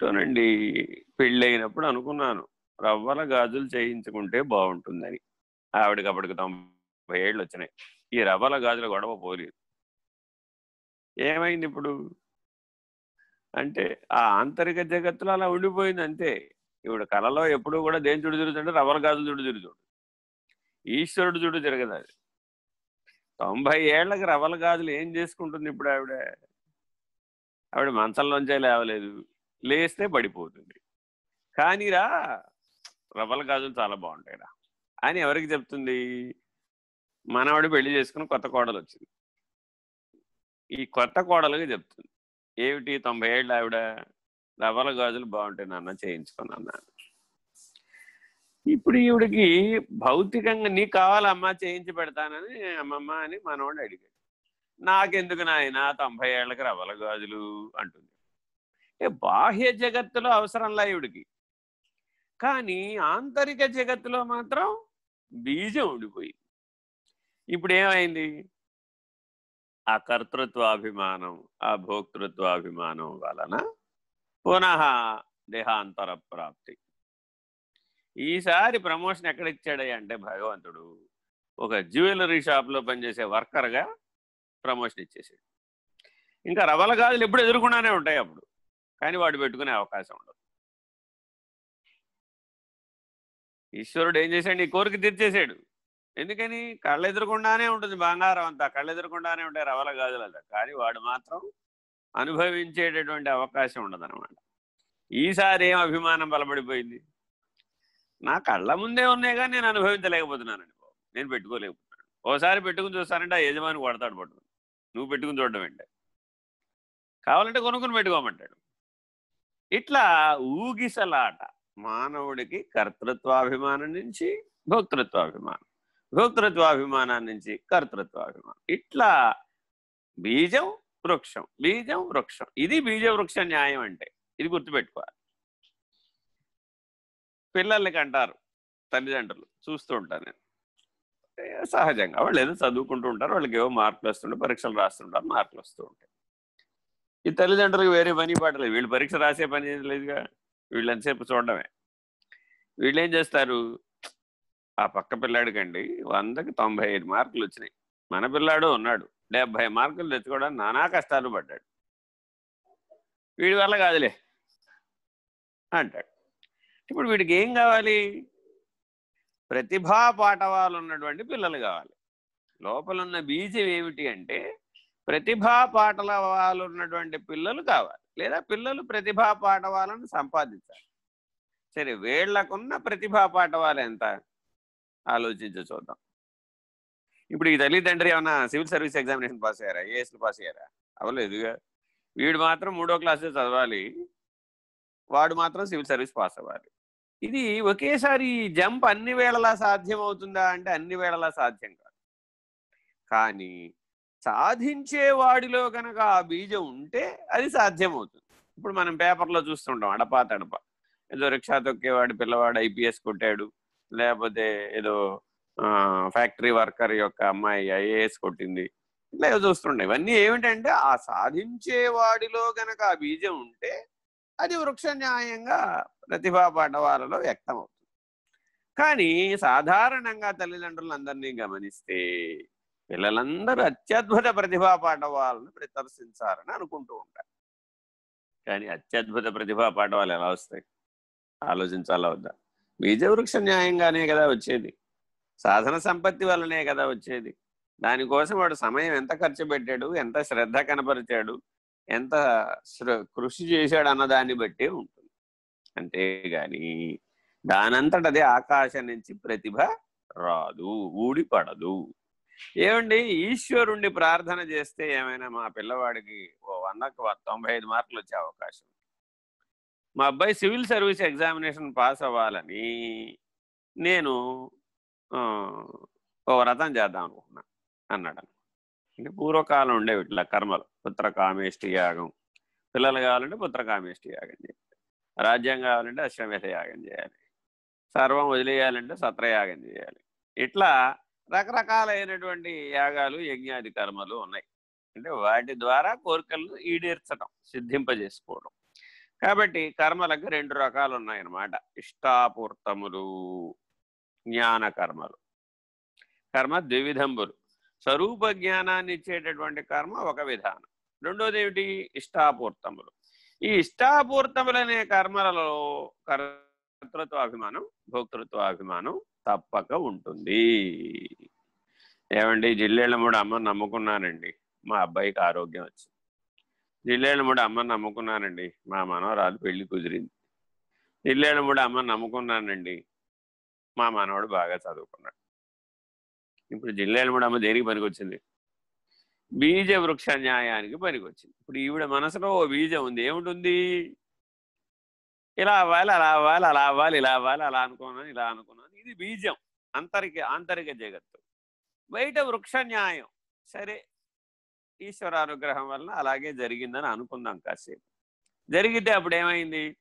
తోనండి పెళ్ళైనప్పుడు అనుకున్నాను. రవ్వల గాజులు చేయించుకుంటే బాగుంటుందని. ఆవిడకి అప్పటికి తొంభై ఏళ్ళు వచ్చినాయి ఈ రవ్వల గాజుల గొడవ పోలేదు. ఏమైంది ఇప్పుడు? అంటే ఆ ఆంతరిక జగత్తులో అలా ఉండిపోయింది అంతే. ఇప్పుడు కళలో ఎప్పుడు కూడా దేని చుడు తిరుగుతుంటే రవ్వల గాజులు చుడు తిరుగుతుంది ఈశ్వరుడు చుడు తిరగదు అది. తొంభై ఏళ్ళకి రవ్వల గాజులు ఏం చేసుకుంటుంది ఇప్పుడు ఆవిడ? ఆవిడ మంచంలోంచే లేవలేదు. లేస్తే పడిపోతుంది. కానీరా రవ్వల గాజులు చాలా బాగుంటాయిరా. అని ఎవరికి చెప్తుంది? మనవాడు పెళ్ళి చేసుకుని కొత్త కోడలు వచ్చింది. ఈ కొత్త కోడలుగా చెప్తుంది. ఏమిటి తొంభై ఏళ్ళు ఆవిడ? రవ్వల గాజులు బాగుంటాయి నాన్న చేయించుకున్నాను ఇప్పుడు ఈవిడికి భౌతికంగా నీకు కావాలమ్మా చేయించి పెడతానని అమ్మమ్మ అని మనవాడు అడిగాడు. నాకెందుకు నాయన తొంభై ఏళ్ళకి రవ్వల గాజులు అంటుంది. ఏ బాహ్య జగత్తులో అవసరంలా ఈవిడికి. కానీ ఆంతరిక జగత్తులో మాత్రం బీజం ఉండిపోయింది. ఇప్పుడు ఏమైంది ఆ కర్తృత్వాభిమానం ఆ భోక్తృత్వాభిమానం వలన పునః దేహాంతర ప్రాప్తి. ఈసారి ప్రమోషన్ ఎక్కడ అంటే భగవంతుడు ఒక జ్యువెలరీ షాప్లో పనిచేసే వర్కర్గా ప్రమోషన్ ఇచ్చేసాడు. ఇంకా రవల గాజులు ఎప్పుడు ఎదుర్కొన్నానే ఉంటాయి అప్పుడు. కానీ వాడు పెట్టుకునే అవకాశం ఉండదు. ఈశ్వరుడు ఏం చేశాడు? ఈ కోరిక తీర్చేశాడు. ఎందుకని? కళ్ళెదురకుండానే ఉంటుంది బంగారం అంతా. కళ్ళెదురకుండానే ఉంటాయి రవల గాజులంతా కానీ వాడు మాత్రం అనుభవించేటటువంటి అవకాశం ఉండదన్నమాట. ఈసారి ఏం అభిమానం బలపడిపోయింది? నా కళ్ళ ముందే ఉన్నాయి కానీ నేను అనుభవించలేకపోతున్నానండి బాబు. నేను పెట్టుకోలేకపోతున్నాను. ఓసారి పెట్టుకుని చూస్తానంటే ఆ యజమాని కొడతాడు పట్టుకుని. నువ్వు పెట్టుకుని చూడడం ఏంటి? కావాలంటే కొనుక్కుని పెట్టుకోమంటాడు. ఇట్లా ఊగిసలాట. మానవుడికి కర్తృత్వాభిమానం నుంచి భోక్తృత్వాభిమానం. భోక్తృత్వాభిమానం నుంచి కర్తృత్వాభిమానం. ఇట్లా బీజం వృక్షం బీజం వృక్షం. ఇది బీజ వృక్ష న్యాయం అంటే. ఇది గుర్తుపెట్టుకోవాలి. పిల్లలకి అంటారు తల్లిదండ్రులు. చూస్తూ ఉంటాను నేను. సహజంగా. వాళ్ళు ఏదో చదువుకుంటూ ఉంటారు. వాళ్ళకి ఏవో మార్కులు వస్తుంటారు పరీక్షలు రాస్తుంటారు మార్కులు వస్తూ ఉంటాయి. ఈ తల్లిదండ్రులకు వేరే పని పాటలేదు. వీళ్ళు పరీక్ష రాసే పని లేదుగా. వీళ్ళు ఎంతసేపు చూడడమే. వీళ్ళు ఏం చేస్తారు? ఆ పక్క పిల్లాడికండి వందకి తొంభై ఐదు మార్కులు వచ్చినాయి. మన పిల్లాడు ఉన్నాడు. డెబ్బై మార్కులు తెచ్చుకోవడానికి నానా కష్టాలు పడ్డాడు. వీడి వల్ల కాదులే అంటాడు. ఇప్పుడు వీడికి ఏం కావాలి? ప్రతిభా పాఠవాలు ఉన్నటువంటి పిల్లలు కావాలి. లోపల ఉన్న బీజం ఏమిటి అంటే ప్రతిభా పాటల వాళ్ళు ఉన్నటువంటి పిల్లలు కావాలి. లేదా పిల్లలు ప్రతిభా పాఠవాలను సంపాదించాలి. సరే వీళ్ళకున్న ప్రతిభా పాఠవాలు ఎంత? ఆలోచించి చూద్దాం. ఇప్పుడు ఈ తల్లిదండ్రి ఏమన్నా సివిల్ సర్వీస్ ఎగ్జామినేషన్ పాస్ అయ్యారా? ఏఎస్లు పాస్ అయ్యారా? అవ్వలేదుగా. వీడు మాత్రం మూడో క్లాసే చదవాలి. వాడు మాత్రం సివిల్ సర్వీస్ పాస్ అవ్వాలి. ఇది ఒకేసారి జంప్ అన్ని వేళలా సాధ్యం అవుతుందా అంటే అన్ని వేళలా సాధ్యం కాదు. కానీ సాధించే వాడిలో కనుక ఆ బీజం ఉంటే అది సాధ్యం అవుతుంది ఇప్పుడు మనం పేపర్లో చూస్తుంటాం అడపా తడప. ఏదో రిక్షా తొక్కేవాడు పిల్లవాడు ఐపీఎస్ కొట్టాడు లేకపోతే ఏదో ఫ్యాక్టరీ వర్కర్ యొక్క అమ్మాయి ఐఏఎస్ కొట్టింది ఇట్లా ఏదో చూస్తుండే ఇవన్నీ ఏమిటంటే ఆ సాధించే వాడిలో గనక ఆ బీజం ఉంటే అది వృక్ష న్యాయంగా ప్రతిభా పాఠవాలలో వ్యక్తం అవుతుంది కానీ సాధారణంగా తల్లిదండ్రులందరినీ గమనిస్తే పిల్లలందరూ అత్యద్భుత ప్రతిభా పాఠవాలను ప్రదర్శించాలని అనుకుంటూ ఉంటారు. కానీ అత్యద్భుత ప్రతిభా పాఠవాలు ఎలా వస్తాయి? ఆలోచించాలా వద్దా? బీజవృక్ష న్యాయంగానే కదా వచ్చేది. సాధన సంపత్తి వల్లనే కదా వచ్చేది. దానికోసం వాడు సమయం ఎంత ఖర్చు పెట్టాడు? ఎంత శ్రద్ధ కనపరిచాడు? ఎంత కృషి చేశాడు అన్న దాన్ని బట్టే ఉంటుంది. అంతేగాని దానంతటదే ఆకాశం నుంచి ప్రతిభ రాదు ఊడిపడదు. ఏమండి? ఈశ్వరుణ్ణి ప్రార్థన చేస్తే ఏమైనా మా పిల్లవాడికి ఓ వందకు తొంభై ఐదు మార్కులు వచ్చే అవకాశం. మా అబ్బాయి సివిల్ సర్వీస్ ఎగ్జామినేషన్ పాస్ అవ్వాలని నేను ఓ వ్రతం చేద్దాం అనుకున్నా అన్నాడు. అంటే పూర్వకాలం ఉండేవి ఇట్లా కర్మలు. పుత్ర కామేష్టి యాగం. పిల్లలు కావాలంటే పుత్రకామేష్టి యాగం చేయాలి. రాజ్యం కావాలంటే అశ్వమేధ యాగం చేయాలి. సర్వం వదిలేయాలంటే సత్రయాగం చేయాలి. ఇట్లా రకరకాలైనటువంటి యాగాలు యజ్ఞాది కర్మలు ఉన్నాయి. అంటే వాటి ద్వారా కోరికలను ఈడేర్చడం సిద్ధింపజేసుకోవడం. కాబట్టి కర్మలకు రెండు రకాలు ఉన్నాయన్నమాట ఇష్టాపూర్తములు జ్ఞాన కర్మలు. కర్మ ద్విధంబులు స్వరూప జ్ఞానాన్ని ఇచ్చేటటువంటి కర్మ ఒక విధానం. రెండోది ఏమిటి ఇష్టాపూర్తములు. ఈ ఇష్టాపూర్తములనే కర్మలలో కర్తృత్వాభిమానం భోక్తృత్వాభిమానం తప్పక ఉంటుంది. ఏమండి? జిల్లేళ్ళముడు అమ్మ నమ్ముకున్నానండి. మా అబ్బాయికి ఆరోగ్యం వచ్చింది. జిల్లేళ్ళముడు అమ్మ నమ్ముకున్నానండి. మా మనవరాలు పెళ్ళి కుదిరింది. జిల్లేళ్ళముడు అమ్మ నమ్ముకున్నానండి. మా మనవాడు బాగా చదువుకున్నాడు. ఇప్పుడు జిల్లేళ్ళముడు అమ్మ దేనికి పనికొచ్చింది? బీజ వృక్ష న్యాయానికి పనికొచ్చింది. ఇప్పుడు ఈవిడ మనసులో ఓ బీజం ఉంది. ఏముంటుంది? ఇలా అవ్వాలి అలా అవ్వాలి అలా అవ్వాలి ఇలా అవ్వాలి అలా అనుకున్నాను ఇలా అనుకున్నాను ఇది బీజం అంతరిక ఆంతరిక జగత్తు. బయట వృక్ష న్యాయం. సరే ఈశ్వర అనుగ్రహం వలన అలాగే జరిగిందని అనుకుందాం కాసేపు. జరిగితే అప్పుడు ఏమైంది?